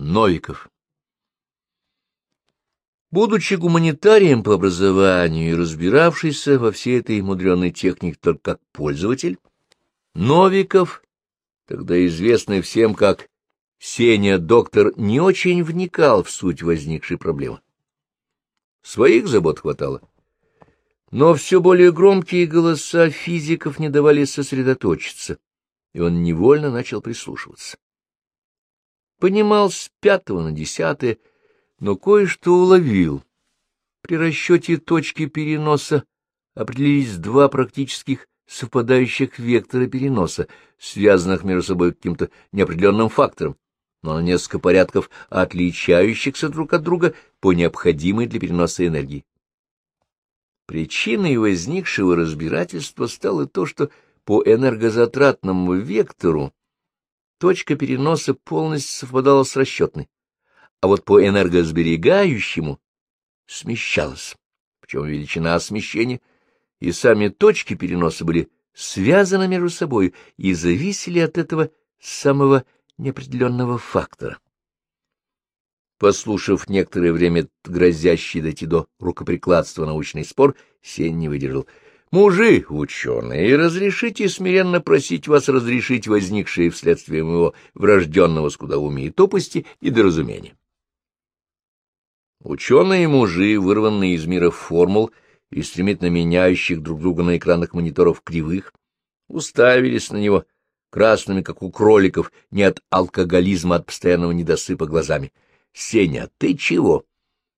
Новиков. Будучи гуманитарием по образованию и разбиравшийся во всей этой мудреной технике только как пользователь, Новиков, тогда известный всем как Сеня-доктор, не очень вникал в суть возникшей проблемы. Своих забот хватало. Но все более громкие голоса физиков не давали сосредоточиться, и он невольно начал прислушиваться. Понимал с пятого на десятое, но кое-что уловил. При расчете точки переноса определились два практических совпадающих вектора переноса, связанных между собой каким-то неопределенным фактором, но на несколько порядков отличающихся друг от друга по необходимой для переноса энергии. Причиной возникшего разбирательства стало то, что по энергозатратному вектору точка переноса полностью совпадала с расчетной, а вот по энергосберегающему смещалась, причем величина смещения и сами точки переноса были связаны между собой и зависели от этого самого неопределенного фактора. Послушав некоторое время грозящий дойти до рукоприкладства научный спор, Сень не выдержал. — Мужи, ученые, разрешите смиренно просить вас разрешить возникшие вследствие моего врожденного скудоумия и тупости недоразумения. Ученые-мужи, вырванные из мира формул и стремительно меняющих друг друга на экранах мониторов кривых, уставились на него красными, как у кроликов, не от алкоголизма, а от постоянного недосыпа глазами. — Сеня, ты чего?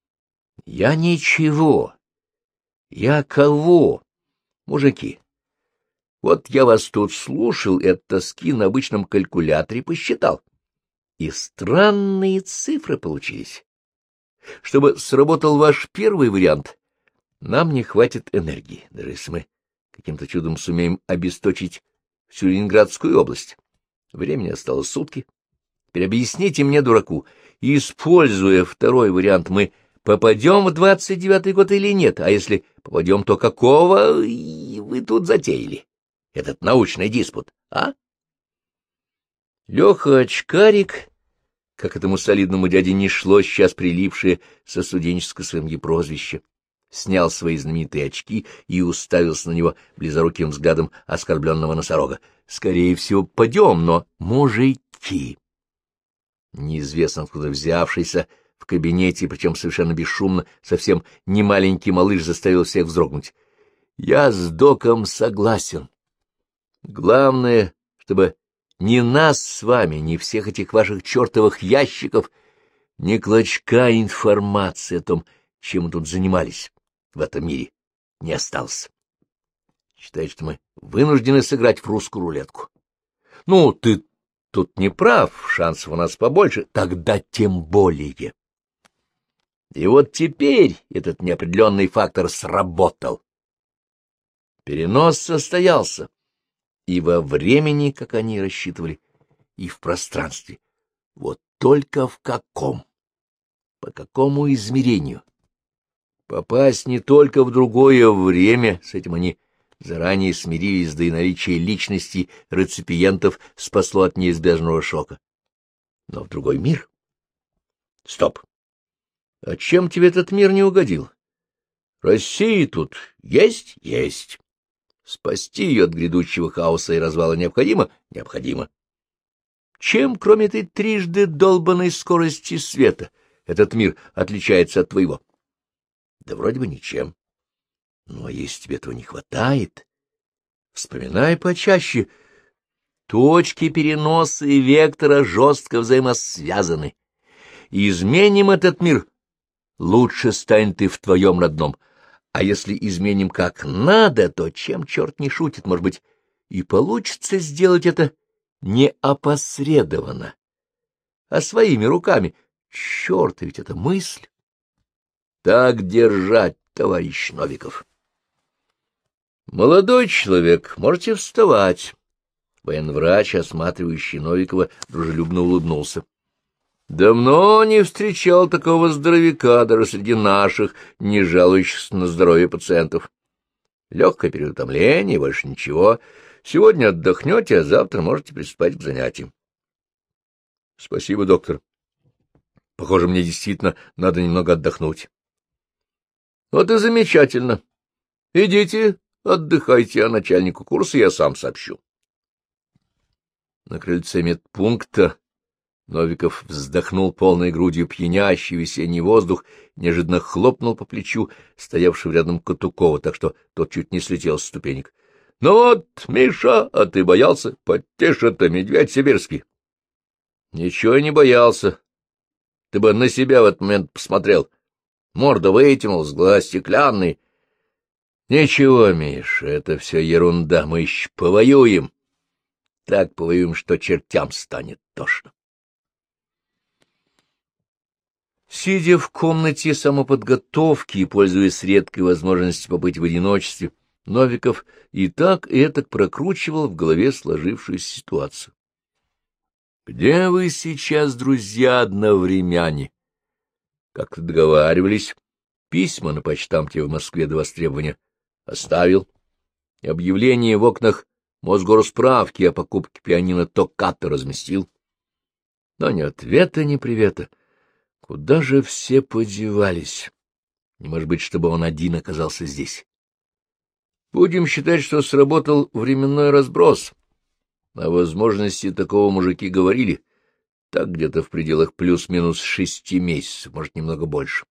— Я ничего. — Я кого? — Мужики. Вот я вас тут слушал и от тоски на обычном калькуляторе посчитал. И странные цифры получились. Чтобы сработал ваш первый вариант, нам не хватит энергии, даже если мы каким-то чудом сумеем обесточить всю Ленинградскую область. Времени осталось сутки. Теперь мне, дураку, используя второй вариант, мы попадем в двадцать девятый год или нет, а если попадем, то какого вы тут затеяли? Этот научный диспут, а? Леха Очкарик как этому солидному дяде не шло сейчас прилипшее со студенческого своим прозвище, снял свои знаменитые очки и уставился на него близоруким взглядом оскорбленного носорога. Скорее всего, пойдем, но мужики. Неизвестно откуда взявшийся в кабинете, причем совершенно бесшумно, совсем не маленький малыш заставил всех вздрогнуть. Я с доком согласен. Главное, чтобы ни нас с вами, ни всех этих ваших чертовых ящиков, ни клочка информации о том, чем мы тут занимались в этом мире, не осталось. Считает, что мы вынуждены сыграть в русскую рулетку. Ну, ты тут не прав, шансов у нас побольше, тогда тем более. И вот теперь этот неопределенный фактор сработал. Перенос состоялся и во времени, как они рассчитывали, и в пространстве. Вот только в каком? По какому измерению? Попасть не только в другое время, с этим они заранее смирились, да и наличие личности реципиентов спасло от неизбежного шока. Но в другой мир? Стоп! А чем тебе этот мир не угодил? России тут есть? Есть. Спасти ее от грядущего хаоса и развала необходимо? Необходимо. Чем, кроме этой трижды долбанной скорости света, этот мир отличается от твоего? Да вроде бы ничем. Ну, а если тебе этого не хватает, вспоминай почаще. Точки переноса и вектора жестко взаимосвязаны. Изменим этот мир, лучше станет и в твоем родном — а если изменим как надо, то чем черт не шутит, может быть, и получится сделать это не опосредованно, а своими руками. Черт, ведь это мысль. Так держать, товарищ Новиков. Молодой человек, можете вставать. Военврач, осматривающий Новикова, дружелюбно улыбнулся. Давно не встречал такого здоровяка даже среди наших, не жалующихся на здоровье пациентов. Легкое переутомление, больше ничего. Сегодня отдохнете, а завтра можете приступать к занятиям. Спасибо, доктор. Похоже, мне действительно надо немного отдохнуть. — Вот и замечательно. Идите, отдыхайте, а начальнику курса я сам сообщу. На крыльце медпункта Новиков вздохнул полной грудью пьянящий весенний воздух, неожиданно хлопнул по плечу стоявшего рядом Катукова, так что тот чуть не слетел с ступенек. — Ну вот, Миша, а ты боялся? Потише-то, медведь сибирский. — Ничего не боялся. Ты бы на себя в этот момент посмотрел. Морда вытянулась, глаз стеклянный. — Ничего, Миша, это все ерунда, мы еще повоюем. Так повоюем, что чертям станет тошно. Сидя в комнате самоподготовки и пользуясь редкой возможностью побыть в одиночестве, Новиков и так и этак прокручивал в голове сложившуюся ситуацию. «Где вы сейчас, друзья, одновремяне?» Как-то договаривались. Письма на почтамте в Москве до востребования оставил. Объявление в окнах Мосгорсправки о покупке пианино Токката разместил. Но ни ответа, ни привета — Куда же все подевались? Не может быть, чтобы он один оказался здесь. Будем считать, что сработал временной разброс. О возможности такого мужики говорили. Так где-то в пределах плюс-минус шести месяцев, может, немного больше.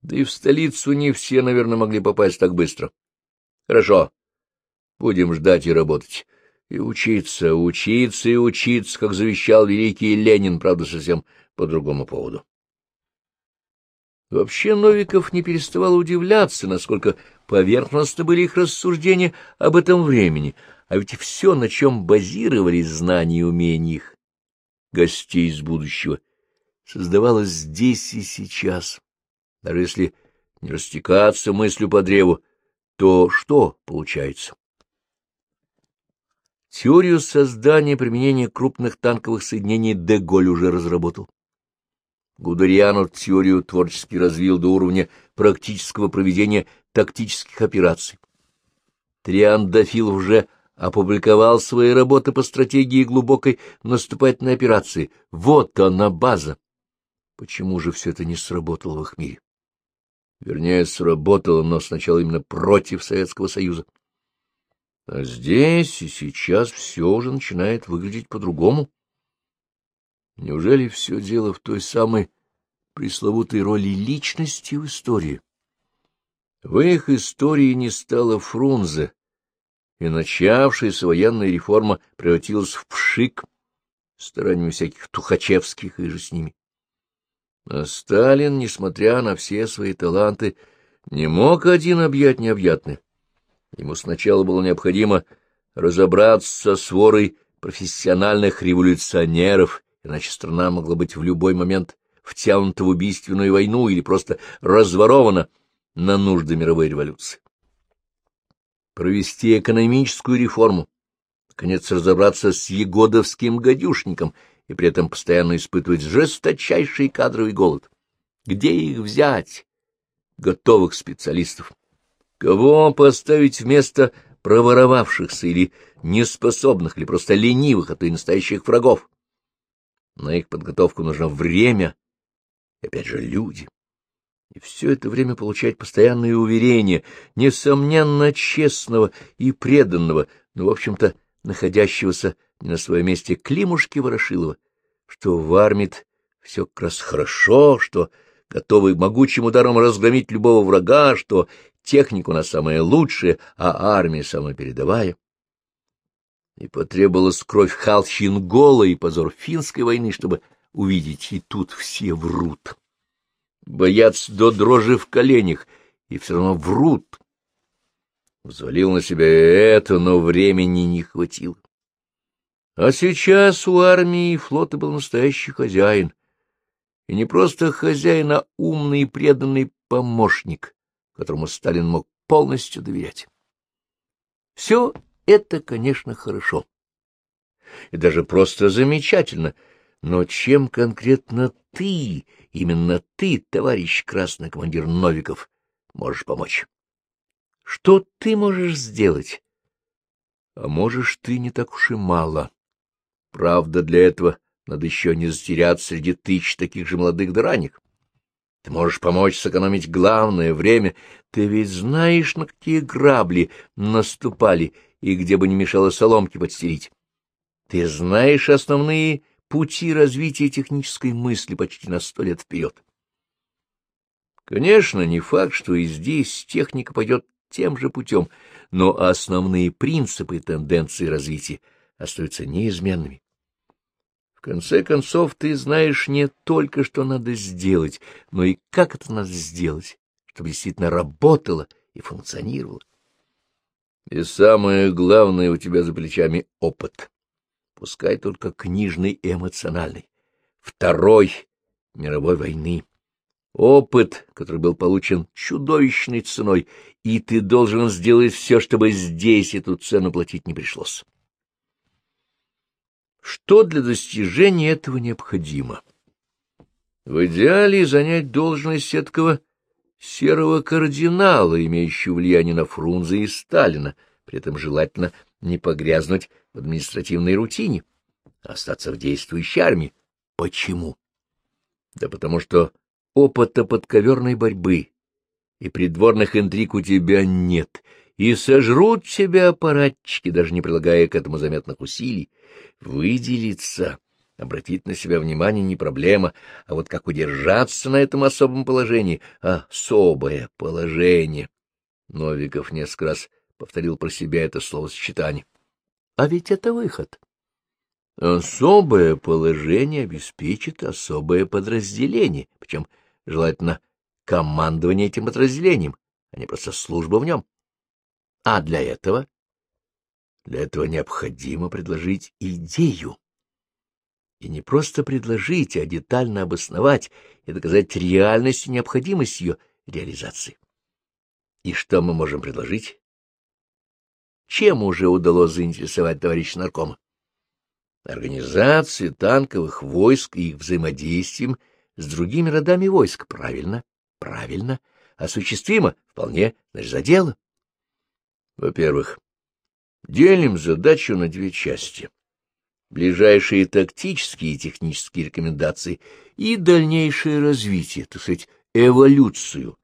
Да и в столицу не все, наверное, могли попасть так быстро. Хорошо. Будем ждать и работать. И учиться, учиться и учиться, как завещал великий Ленин, правда, совсем по другому поводу. Вообще Новиков не переставал удивляться, насколько поверхностно были их рассуждения об этом времени, а ведь все, на чем базировались знания и умения их, гостей из будущего, создавалось здесь и сейчас. Даже если не растекаться мыслью по древу, то что получается? Теорию создания и применения крупных танковых соединений Деголь уже разработал. Гудериан теорию творчески развил до уровня практического проведения тактических операций. Триандафил уже опубликовал свои работы по стратегии глубокой наступательной операции. Вот она, база. Почему же все это не сработало в их мире? Вернее, сработало, но сначала именно против Советского Союза. А здесь и сейчас все уже начинает выглядеть по-другому. Неужели все дело в той самой пресловутой роли личности в истории? В их истории не стало Фрунзе, и начавшаяся военная реформа превратилась в пшик стараниями всяких Тухачевских и же с ними. А Сталин, несмотря на все свои таланты, не мог один объять необъятное. Ему сначала было необходимо разобраться с ворой профессиональных революционеров иначе страна могла быть в любой момент втянута в убийственную войну или просто разворована на нужды мировой революции. Провести экономическую реформу, наконец разобраться с егодовским гадюшником и при этом постоянно испытывать жесточайший кадровый голод. Где их взять? Готовых специалистов. Кого поставить вместо проворовавшихся или неспособных, или просто ленивых, а то и настоящих врагов? На их подготовку нужно время и, опять же, люди. И все это время получать постоянные уверения, несомненно, честного и преданного, но, в общем-то, находящегося не на своем месте Климушки Ворошилова, что в армии все как раз хорошо, что готовы могучим ударом разгромить любого врага, что техника у нас самая лучшая, а армия самая передовая и потребовалась кровь Халчингола и позор финской войны, чтобы увидеть, и тут все врут. Боятся до дрожи в коленях, и все равно врут. Взвалил на себя это, но времени не хватило. А сейчас у армии и флота был настоящий хозяин. И не просто хозяин, а умный и преданный помощник, которому Сталин мог полностью доверять. Все это, конечно, хорошо. И даже просто замечательно. Но чем конкретно ты, именно ты, товарищ красный командир Новиков, можешь помочь? Что ты можешь сделать? А можешь ты не так уж и мало. Правда, для этого Надо еще не затеряться среди тысяч таких же молодых да ранних. Ты можешь помочь сэкономить главное время. Ты ведь знаешь, на какие грабли наступали и где бы не мешало соломки подстелить. Ты знаешь основные пути развития технической мысли почти на сто лет вперед. Конечно, не факт, что и здесь техника пойдет тем же путем, но основные принципы и тенденции развития остаются неизменными. Конце концов, ты знаешь не только, что надо сделать, но и как это надо сделать, чтобы действительно работало и функционировало. И самое главное у тебя за плечами — опыт. Пускай только книжный и эмоциональный. Второй мировой войны. Опыт, который был получен чудовищной ценой, и ты должен сделать все, чтобы здесь эту цену платить не пришлось. Что для достижения этого необходимо? В идеале занять должность эткого серого кардинала, имеющего влияние на Фрунзе и Сталина, при этом желательно не погрязнуть в административной рутине, а остаться в действующей армии. Почему? Да потому что опыта подковерной борьбы и придворных интриг у тебя нет, и сожрут тебя аппаратчики, даже не прилагая к этому заметных усилий. Выделиться, обратить на себя внимание не проблема, а вот как удержаться на этом особом положении — особое положение. Новиков несколько раз повторил про себя это словосочетание. А ведь это выход. Особое положение обеспечит особое подразделение, причем желательно командование этим подразделением, а не просто служба в нем. А для этого? Для этого необходимо предложить идею. И не просто предложить, а детально обосновать и доказать реальность и необходимость ее реализации. И что мы можем предложить? Чем уже удалось заинтересовать товарища наркома? Организации танковых войск и их взаимодействием с другими родами войск. Правильно, правильно. Осуществимо? Вполне. Значит, за дело. Во-первых, делим задачу на две части. Ближайшие тактические и технические рекомендации и дальнейшее развитие, так сказать, эволюцию.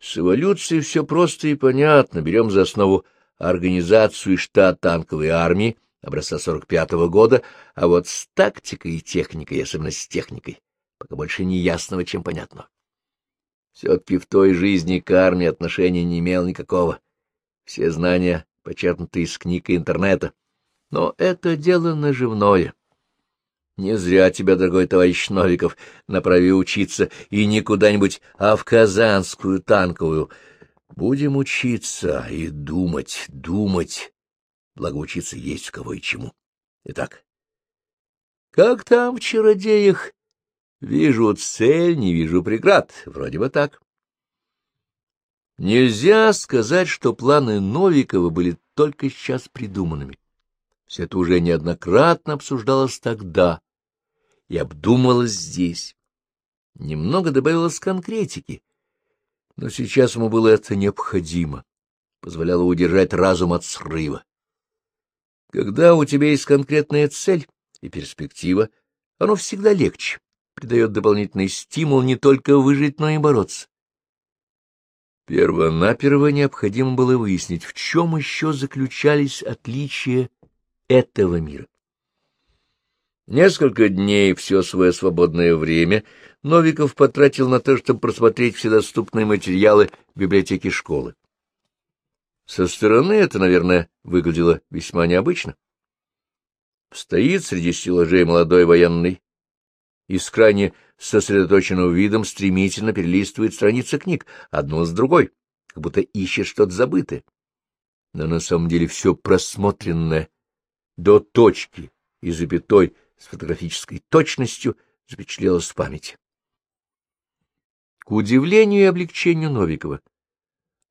С эволюцией все просто и понятно. Берем за основу организацию штат танковой армии образца 45-го года, а вот с тактикой и техникой, особенно с техникой, пока больше не ясного, чем понятно. Все-таки в той жизни к армии отношения не имел никакого. Все знания почерпнуты из книг и интернета. Но это дело наживное. Не зря тебя, дорогой товарищ Новиков, направил учиться и не куда-нибудь, а в Казанскую танковую. Будем учиться и думать, думать. Благо учиться есть в кого и чему. Итак, как там в чародеях? Вижу цель, не вижу преград. Вроде бы так. Нельзя сказать, что планы Новикова были только сейчас придуманными. Все это уже неоднократно обсуждалось тогда и обдумывалось здесь. Немного добавилось конкретики, но сейчас ему было это необходимо, позволяло удержать разум от срыва. Когда у тебя есть конкретная цель и перспектива, оно всегда легче, придает дополнительный стимул не только выжить, но и бороться. Первонаперво необходимо было выяснить, в чем еще заключались отличия этого мира. Несколько дней все свое свободное время Новиков потратил на то, чтобы просмотреть все доступные материалы в библиотеке школы. Со стороны это, наверное, выглядело весьма необычно. Стоит среди стеллажей молодой военный и с крайне сосредоточенным видом стремительно перелистывает страницы книг, одну с другой, как будто ищет что-то забытое. Но на самом деле все просмотренное до точки и запятой с фотографической точностью запечатлелось в памяти. К удивлению и облегчению Новикова,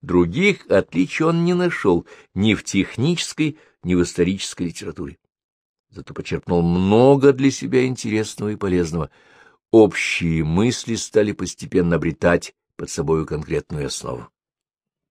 Других отличий он не нашел ни в технической, ни в исторической литературе. Зато почерпнул много для себя интересного и полезного. Общие мысли стали постепенно обретать под собою конкретную основу.